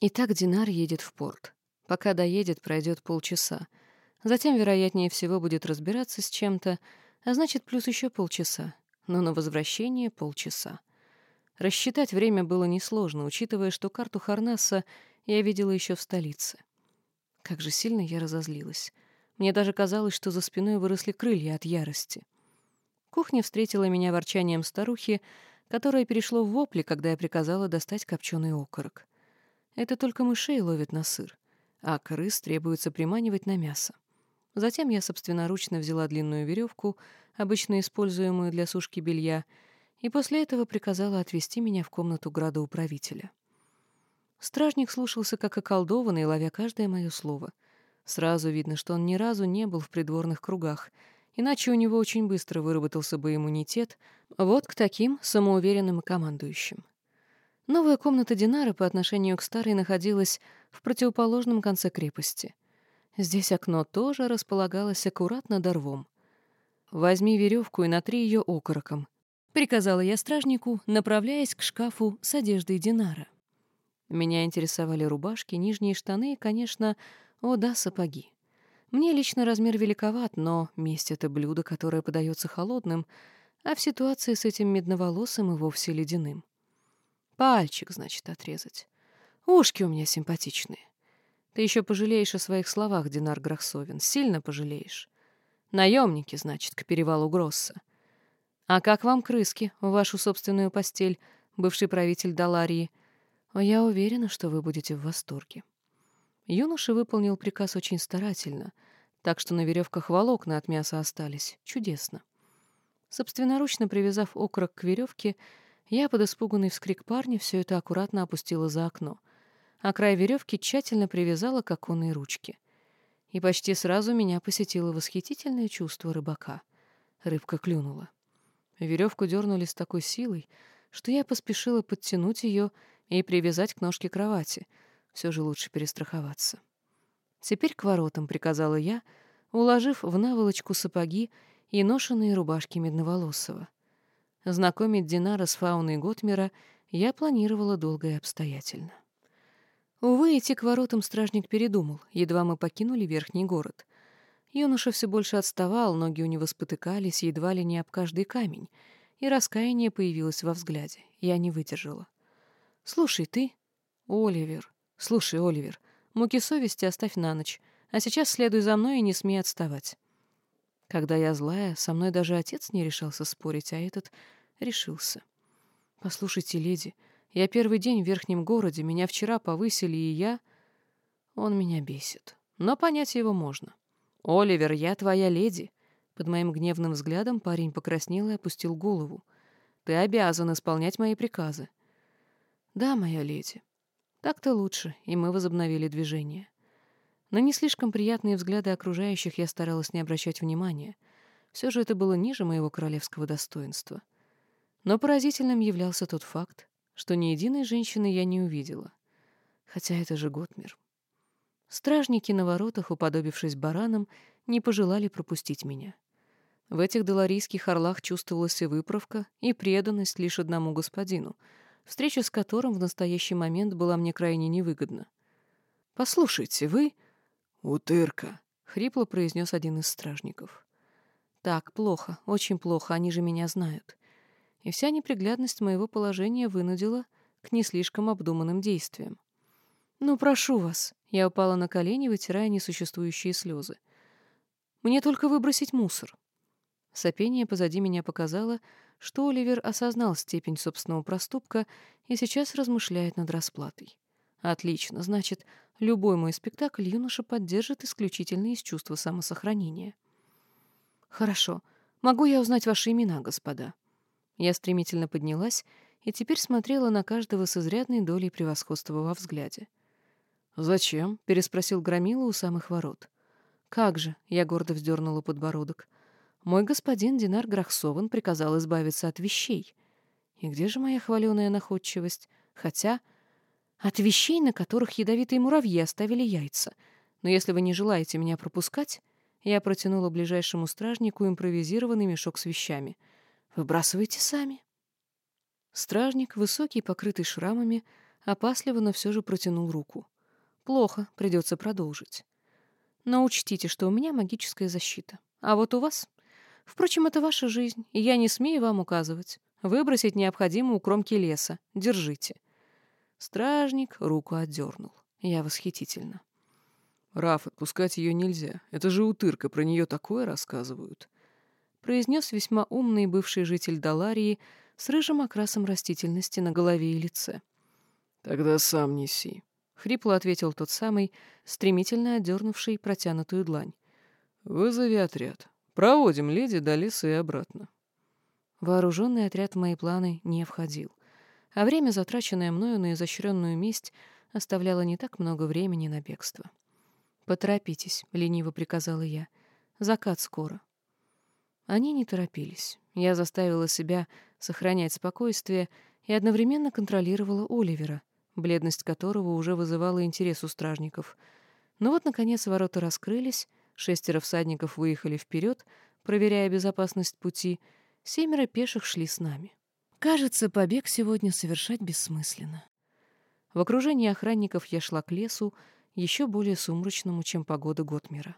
Итак, Динар едет в порт. Пока доедет, пройдет полчаса. Затем, вероятнее всего, будет разбираться с чем-то, а значит, плюс еще полчаса. Но на возвращение — полчаса. Рассчитать время было несложно, учитывая, что карту Харнаса я видела еще в столице. Как же сильно я разозлилась. Мне даже казалось, что за спиной выросли крылья от ярости. Кухня встретила меня ворчанием старухи, которое перешло в вопли, когда я приказала достать копченый окорок. Это только мышей ловят на сыр, а крыс требуется приманивать на мясо. Затем я собственноручно взяла длинную веревку, обычно используемую для сушки белья, и после этого приказала отвезти меня в комнату градоуправителя. Стражник слушался как околдованный, ловя каждое мое слово. Сразу видно, что он ни разу не был в придворных кругах, иначе у него очень быстро выработался бы иммунитет вот к таким самоуверенным командующим. Новая комната Динара по отношению к старой находилась в противоположном конце крепости. Здесь окно тоже располагалось аккуратно до рвом. «Возьми веревку и натри ее окороком», — приказала я стражнику, направляясь к шкафу с одеждой Динара. Меня интересовали рубашки, нижние штаны и, конечно, о да, сапоги. Мне лично размер великоват, но месть — это блюдо, которое подается холодным, а в ситуации с этим медноволосым и вовсе ледяным. Пальчик, значит, отрезать. Ушки у меня симпатичные. Ты еще пожалеешь о своих словах, Динар Грахсовин, сильно пожалеешь. Наемники, значит, к перевалу Гросса. А как вам крыски, в вашу собственную постель, бывший правитель Даларии? Я уверена, что вы будете в восторге. Юноша выполнил приказ очень старательно, так что на веревках волокна от мяса остались. Чудесно. Собственноручно привязав окорок к веревке, я под испуганный вскрик парня все это аккуратно опустила за окно, а край веревки тщательно привязала к оконной ручке. И почти сразу меня посетило восхитительное чувство рыбака. Рыбка клюнула. Веревку дернули с такой силой, что я поспешила подтянуть ее и привязать к ножке кровати — все же лучше перестраховаться. «Теперь к воротам», — приказала я, уложив в наволочку сапоги и ношеные рубашки Медноволосого. Знакомить Динара с фауной Готмера я планировала долго и обстоятельно. Увы, идти к воротам стражник передумал, едва мы покинули верхний город. Юноша все больше отставал, ноги у него спотыкались едва ли не об каждый камень, и раскаяние появилось во взгляде. Я не выдержала. «Слушай, ты...» «Оливер», «Слушай, Оливер, муки совести оставь на ночь, а сейчас следуй за мной и не смей отставать». Когда я злая, со мной даже отец не решался спорить, а этот решился. «Послушайте, леди, я первый день в верхнем городе, меня вчера повысили, и я...» Он меня бесит, но понять его можно. «Оливер, я твоя леди!» Под моим гневным взглядом парень покраснел и опустил голову. «Ты обязан исполнять мои приказы». «Да, моя леди», так-то лучше, и мы возобновили движение. На не слишком приятные взгляды окружающих я старалась не обращать внимания. Все же это было ниже моего королевского достоинства. Но поразительным являлся тот факт, что ни единой женщины я не увидела. Хотя это же Готмир. Стражники на воротах, уподобившись баранам, не пожелали пропустить меня. В этих доларийских орлах чувствовалась и выправка, и преданность лишь одному господину — встреча с которым в настоящий момент была мне крайне невыгодна. «Послушайте, вы...» «Утырка», — хрипло произнес один из стражников. «Так, плохо, очень плохо, они же меня знают». И вся неприглядность моего положения вынудила к не слишком обдуманным действиям. «Ну, прошу вас», — я упала на колени, вытирая несуществующие слезы. «Мне только выбросить мусор». Сопение позади меня показало, что Оливер осознал степень собственного проступка и сейчас размышляет над расплатой. Отлично, значит, любой мой спектакль юноша поддержит исключительно из чувства самосохранения. Хорошо. Могу я узнать ваши имена, господа? Я стремительно поднялась и теперь смотрела на каждого с изрядной долей превосходства во взгляде. «Зачем?» — переспросил Громила у самых ворот. «Как же?» — я гордо вздернула подбородок. Мой господин Динар Грахсован приказал избавиться от вещей. И где же моя хваленая находчивость? Хотя... От вещей, на которых ядовитые муравьи оставили яйца. Но если вы не желаете меня пропускать, я протянула ближайшему стражнику импровизированный мешок с вещами. Выбрасывайте сами. Стражник, высокий, покрытый шрамами, Опасливо, но все же протянул руку. Плохо, придется продолжить. Но учтите, что у меня магическая защита. А вот у вас... Впрочем, это ваша жизнь, и я не смею вам указывать. Выбросить необходимо у кромки леса. Держите. Стражник руку отдернул. Я восхитительно. «Раф, отпускать ее нельзя. Это же утырка, про нее такое рассказывают», — произнес весьма умный бывший житель Даларии с рыжим окрасом растительности на голове и лице. «Тогда сам неси», — хрипло ответил тот самый, стремительно отдернувший протянутую длань. «Вызови отряд. Проводим леди до леса и обратно». Вооруженный отряд в мои планы не входил, а время, затраченное мною на изощренную месть, оставляло не так много времени на бегство. «Поторопитесь», — лениво приказала я. «Закат скоро». Они не торопились. Я заставила себя сохранять спокойствие и одновременно контролировала Оливера, бледность которого уже вызывала интерес у стражников. Но вот, наконец, ворота раскрылись, шестеро всадников выехали вперед, проверяя безопасность пути, семеро пеших шли с нами. Кажется, побег сегодня совершать бессмысленно. В окружении охранников я шла к лесу, еще более сумрачному, чем погода Готмира.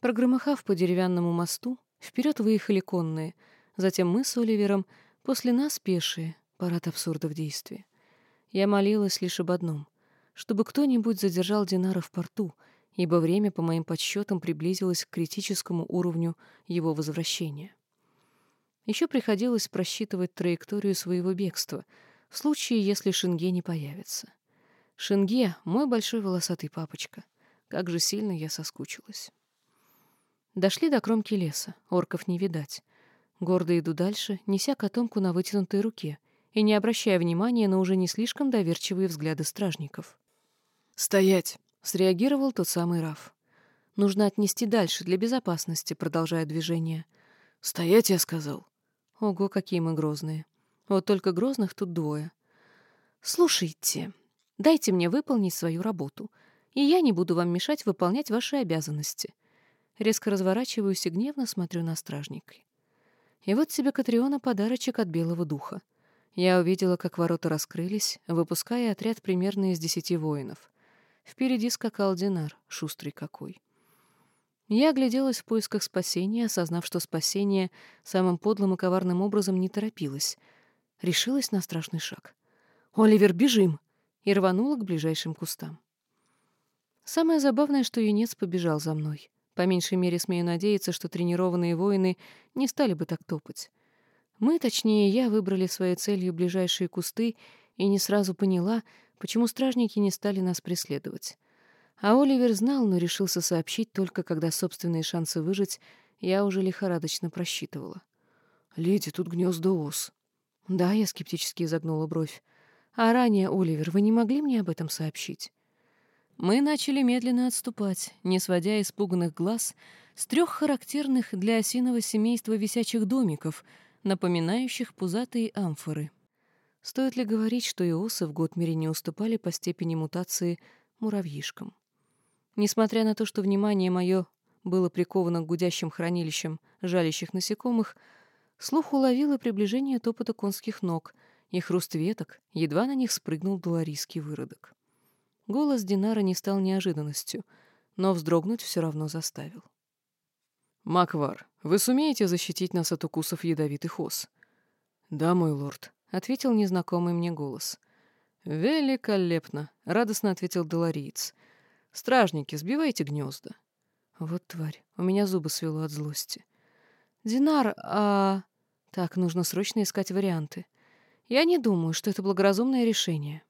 Прогромыхав по деревянному мосту, вперед выехали конные, затем мы с Оливером, после нас пешие, парад абсурда в действии. Я молилась лишь об одном — чтобы кто-нибудь задержал Динара в порту, ибо время, по моим подсчетам, приблизилось к критическому уровню его возвращения. Еще приходилось просчитывать траекторию своего бегства, в случае, если Шенге не появится. Шенге — мой большой волосатый папочка. Как же сильно я соскучилась. Дошли до кромки леса, орков не видать. Гордо иду дальше, неся котомку на вытянутой руке и не обращая внимания на уже не слишком доверчивые взгляды стражников. «Стоять!» — среагировал тот самый Раф. «Нужно отнести дальше для безопасности», — продолжая движение. «Стоять, я сказал». Ого, какие мы грозные. Вот только грозных тут двое. «Слушайте», Дайте мне выполнить свою работу, и я не буду вам мешать выполнять ваши обязанности. Резко разворачиваюсь и гневно смотрю на стражника. И вот тебе, Катриона, подарочек от белого духа. Я увидела, как ворота раскрылись, выпуская отряд примерно из десяти воинов. Впереди скакал Динар, шустрый какой. Я огляделась в поисках спасения, осознав, что спасение самым подлым и коварным образом не торопилось. Решилась на страшный шаг. «Оливер, бежим!» и рванула к ближайшим кустам. Самое забавное, что юнец побежал за мной. По меньшей мере, смею надеяться, что тренированные воины не стали бы так топать. Мы, точнее, я, выбрали своей целью ближайшие кусты и не сразу поняла, почему стражники не стали нас преследовать. А Оливер знал, но решился сообщить только, когда собственные шансы выжить я уже лихорадочно просчитывала. «Леди, тут гнезда ос». «Да», — я скептически изогнула бровь. А ранее, Оливер, вы не могли мне об этом сообщить? Мы начали медленно отступать, не сводя испуганных глаз с трех характерных для осиного семейства висячих домиков, напоминающих пузатые амфоры. Стоит ли говорить, что и осы в Готмере не уступали по степени мутации муравьишкам? Несмотря на то, что внимание мое было приковано к гудящим хранилищам жалящих насекомых, слух уловил приближение топота конских ног — и хруст веток, едва на них спрыгнул доларийский выродок. Голос Динара не стал неожиданностью, но вздрогнуть все равно заставил. «Маквар, вы сумеете защитить нас от укусов ядовитых ос?» «Да, мой лорд», — ответил незнакомый мне голос. «Великолепно!» — радостно ответил долариец. «Стражники, сбивайте гнезда». Вот тварь, у меня зубы свело от злости. «Динар, а...» Так, нужно срочно искать варианты. Я не думаю, что это благоразумное решение.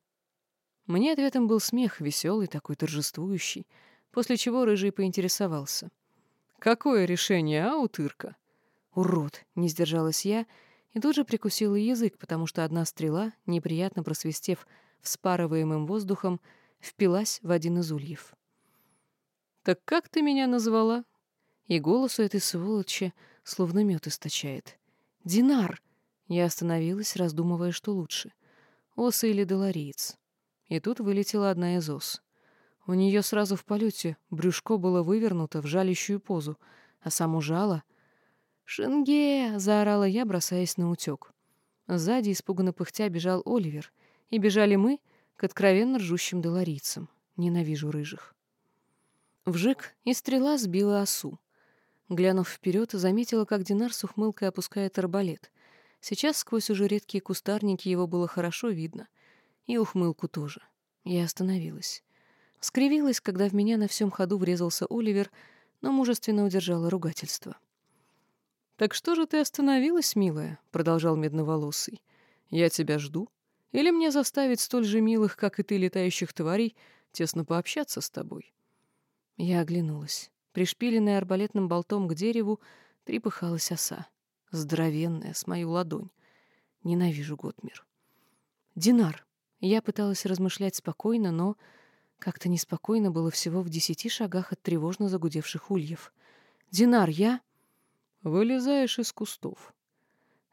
Мне ответом был смех, веселый, такой торжествующий, после чего Рыжий поинтересовался. «Какое решение, а, утырка?» «Урод!» — не сдержалась я и тут же прикусила язык, потому что одна стрела, неприятно просвистев вспарываемым воздухом, впилась в один из ульев. «Так как ты меня назвала?» И голос у этой сволочи словно мед источает. «Динар!» Я остановилась, раздумывая, что лучше — оса или долариец. И тут вылетела одна из ос. У нее сразу в полете брюшко было вывернуто в жалящую позу, а само жало... «Шенге!» — заорала я, бросаясь на утек. Сзади, испуганно пыхтя, бежал Оливер. И бежали мы, к откровенно ржущим доларийцам. Ненавижу рыжих. Вжик, и стрела сбила осу. Глянув вперед, заметила, как Динар с ухмылкой опускает арбалет. Сейчас сквозь уже редкие кустарники его было хорошо видно. И ухмылку тоже. Я остановилась. Скривилась, когда в меня на всем ходу врезался Оливер, но мужественно удержала ругательство. «Так что же ты остановилась, милая?» — продолжал медноволосый. «Я тебя жду. Или мне заставить столь же милых, как и ты, летающих тварей, тесно пообщаться с тобой?» Я оглянулась. Пришпиленная арбалетным болтом к дереву трепыхалась оса. Здоровенная, с мою ладонь. Ненавижу Готмир. «Динар!» Я пыталась размышлять спокойно, но как-то неспокойно было всего в десяти шагах от тревожно загудевших ульев. «Динар, я...» «Вылезаешь из кустов».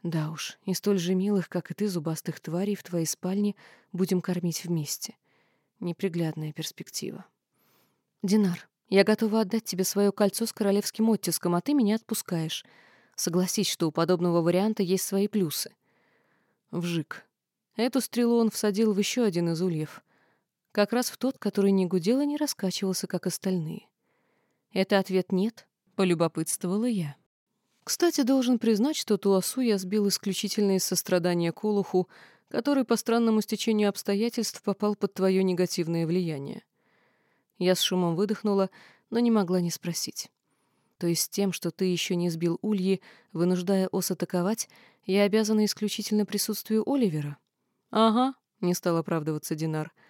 «Да уж, и столь же милых, как и ты, зубастых тварей в твоей спальне будем кормить вместе. Неприглядная перспектива». «Динар, я готова отдать тебе свое кольцо с королевским оттиском, а ты меня отпускаешь. Согласись, что у подобного варианта есть свои плюсы». Вжик. Эту стрелу он всадил в еще один из ульев — как раз в тот, который не гудел и не раскачивался, как остальные. Это ответ «нет», — полюбопытствовала я. Кстати, должен признать, что ту осу я сбил исключительно из сострадания к Олуху, который по странному стечению обстоятельств попал под твое негативное влияние. Я с шумом выдохнула, но не могла не спросить. То есть тем, что ты еще не сбил ульи, вынуждая ос атаковать, я обязана исключительно присутствию Оливера? Ага, не стал оправдываться Динар —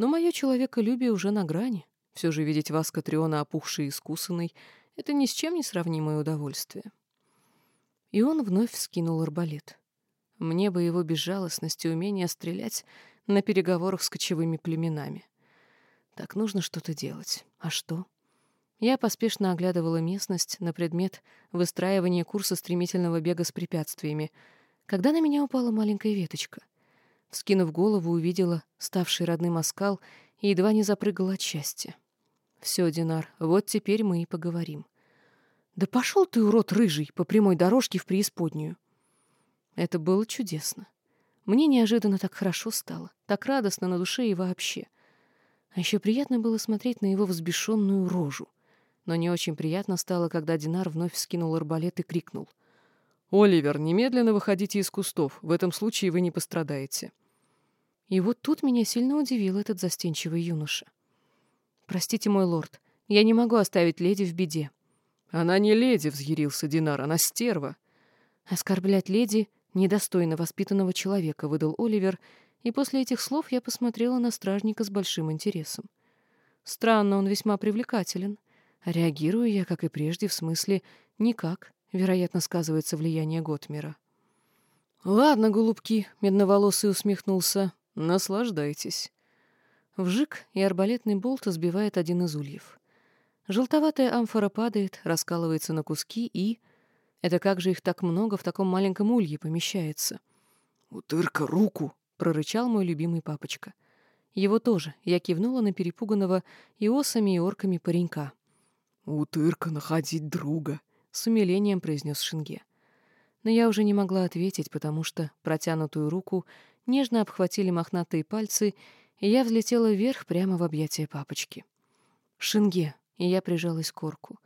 но мое человеколюбие уже на грани. Все же видеть вас, Катриона, опухшей и искусанной, это ни с чем не сравнимое удовольствие. И он вновь вскинул арбалет. Мне бы его безжалостность и умение стрелять на переговорах с кочевыми племенами. Так нужно что-то делать. А что? Я поспешно оглядывала местность на предмет выстраивания курса стремительного бега с препятствиями, когда на меня упала маленькая веточка. Вскинув голову, увидела ставший родным оскал и едва не запрыгала от счастья. «Все, Динар, вот теперь мы и поговорим». «Да пошел ты, урод рыжий, по прямой дорожке в преисподнюю!» Это было чудесно. Мне неожиданно так хорошо стало, так радостно на душе и вообще. А еще приятно было смотреть на его взбешенную рожу. Но не очень приятно стало, когда Динар вновь вскинул арбалет и крикнул. «Оливер, немедленно выходите из кустов. В этом случае вы не пострадаете». И вот тут меня сильно удивил этот застенчивый юноша. «Простите, мой лорд, я не могу оставить леди в беде». «Она не леди», — взъярился Динар, — «она стерва». «Оскорблять леди недостойно воспитанного человека», — выдал Оливер, и после этих слов я посмотрела на стражника с большим интересом. Странно, он весьма привлекателен. реагирую я, как и прежде, в смысле «никак», вероятно, сказывается влияние Готмера. «Ладно, голубки», — медноволосый усмехнулся, Наслаждайтесь. Вжик, и арбалетный болт сбивает один из ульев. Желтоватая амфора падает, раскалывается на куски и... Это как же их так много в таком маленьком улье помещается? «Утырка, руку!» — прорычал мой любимый папочка. Его тоже. Я кивнула на перепуганного и осами, и орками паренька. «Утырка, находить друга!» — с умилением произнес Шинге. Но я уже не могла ответить, потому что протянутую руку нежно обхватили мохнатые пальцы, и я взлетела вверх прямо в объятия папочки. «Шинге!» — и я прижалась к орку.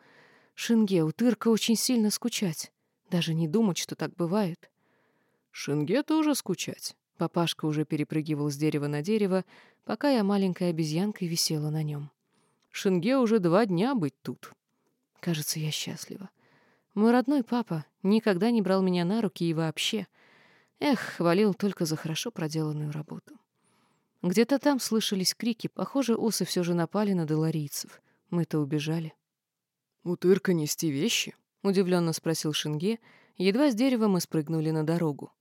«Шинге, утырка очень сильно скучать. Даже не думать, что так бывает». «Шинге тоже скучать». Папашка уже перепрыгивал с дерева на дерево, пока я маленькой обезьянкой висела на нем. «Шинге уже два дня быть тут». Кажется, я счастлива. Мой родной папа никогда не брал меня на руки и вообще — Эх, хвалил только за хорошо проделанную работу. Где-то там слышались крики. Похоже, осы все же напали на доларийцев. Мы-то убежали. «Утырка нести вещи?» — удивленно спросил Шинге. Едва с дерева мы спрыгнули на дорогу.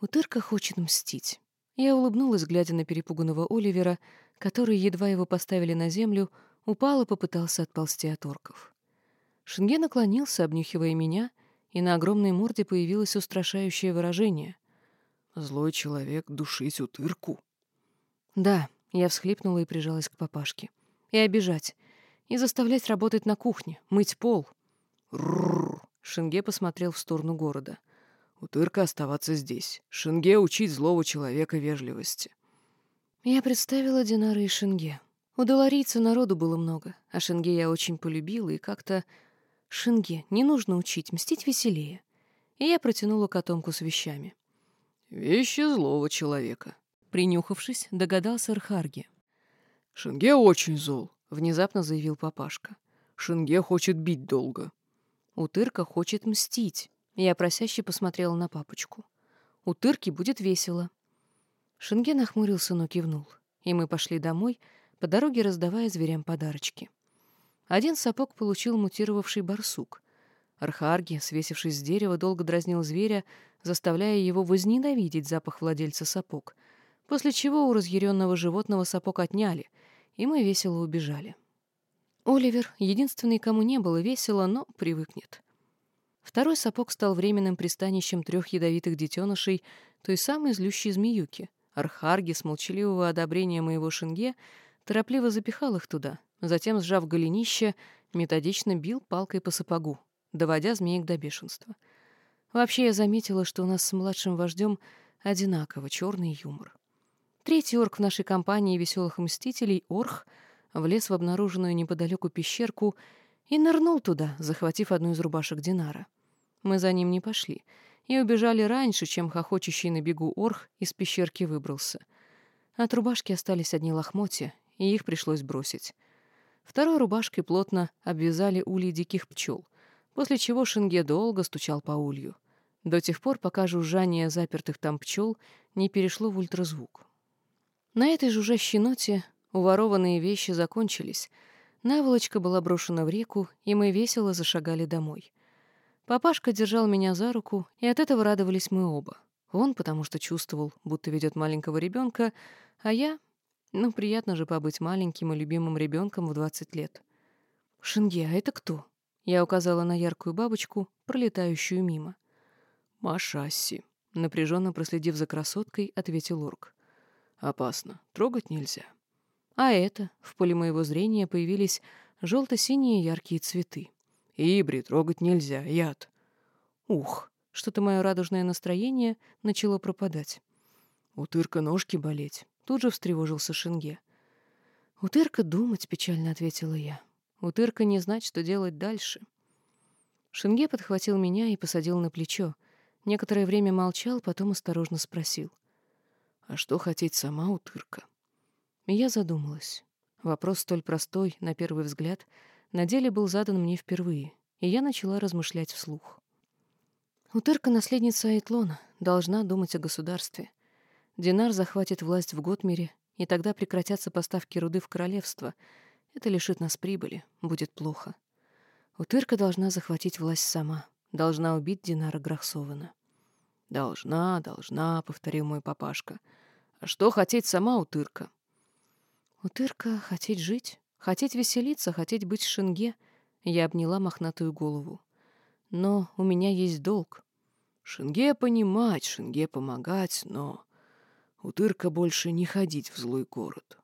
«Утырка хочет мстить». Я улыбнулась, глядя на перепуганного Оливера, который, едва его поставили на землю, упал и попытался отползти от орков. Шинге наклонился, обнюхивая меня, и на огромной морде появилось устрашающее выражение. «Злой человек душить утырку?» «Да», — я всхлипнула и прижалась к папашке. «И обижать. И заставлять работать на кухне, мыть пол». «Рррр!» — Шинге посмотрел в сторону города. «Утырка оставаться здесь. Шинге учить злого человека вежливости». Я представила Динара и Шенге. У доларийца народу было много, а Шенге я очень полюбила и как-то... Шенге не нужно учить, мстить веселее. И я протянула котомку с вещами. «Вещи злого человека», — принюхавшись, догадался Архарги. «Шенге очень зол», — внезапно заявил папашка. «Шенге хочет бить долго». «Утырка хочет мстить», — я просяще посмотрела на папочку. «Утырке будет весело». Шенге нахмурился, но кивнул. И мы пошли домой, по дороге раздавая зверям подарочки. Один сапог получил мутировавший барсук. Архарги, свесившись с дерева, долго дразнил зверя, заставляя его возненавидеть запах владельца сапог, после чего у разъяренного животного сапог отняли, и мы весело убежали. Оливер — единственный, кому не было весело, но привыкнет. Второй сапог стал временным пристанищем трех ядовитых детенышей той самой злющей змеюки — Архарги с молчаливого одобрения моего шинге торопливо запихал их туда, затем, сжав голенище, методично бил палкой по сапогу, доводя змеек до бешенства. Вообще я заметила, что у нас с младшим вождем одинаково черный юмор. Третий орк в нашей компании веселых мстителей, Орх, влез в обнаруженную неподалеку пещерку и нырнул туда, захватив одну из рубашек Динара. Мы за ним не пошли — и убежали раньше, чем хохочущий на бегу орх из пещерки выбрался. От рубашки остались одни лохмотья, и их пришлось бросить. Второй рубашкой плотно обвязали ульи диких пчел, после чего Шинге долго стучал по улью. До тех пор, пока жужжание запертых там пчел не перешло в ультразвук. На этой жужжащей ноте уворованные вещи закончились, наволочка была брошена в реку, и мы весело зашагали домой. Папашка держал меня за руку, и от этого радовались мы оба. Он, потому что чувствовал, будто ведет маленького ребенка, а я... Ну, приятно же побыть маленьким и любимым ребенком в 20 лет. «Шинге, а это кто?» Я указала на яркую бабочку, пролетающую мимо. «Машасси», — напряженно проследив за красоткой, ответил орк. «Опасно. Трогать нельзя». А это, в поле моего зрения появились желто-синие яркие цветы. Ибри трогать нельзя, яд. Ух, что-то мое радужное настроение начало пропадать. Утырка ножки болеть. Тут же встревожился Шинге. Утырка думать, печально ответила я. Утырка не знать, что делать дальше. Шинге подхватил меня и посадил на плечо. Некоторое время молчал, потом осторожно спросил. «А что хотеть сама утырка?» Я задумалась. Вопрос столь простой, на первый взгляд — на деле был задан мне впервые, и я начала размышлять вслух. Утырка — наследница Айтлона, должна думать о государстве. Динар захватит власть в Готмире, и тогда прекратятся поставки руды в королевство. Это лишит нас прибыли, будет плохо. Утырка должна захватить власть сама, должна убить Динара Грахсована. «Должна, должна», — повторил мой папашка. «А что хотеть сама Утырка?» «Утырка — хотеть жить, Хотеть веселиться, хотеть быть шинге, я обняла мохнатую голову. Но у меня есть долг. Шинге понимать, шинге помогать, но... Утырка больше не ходить в злой город.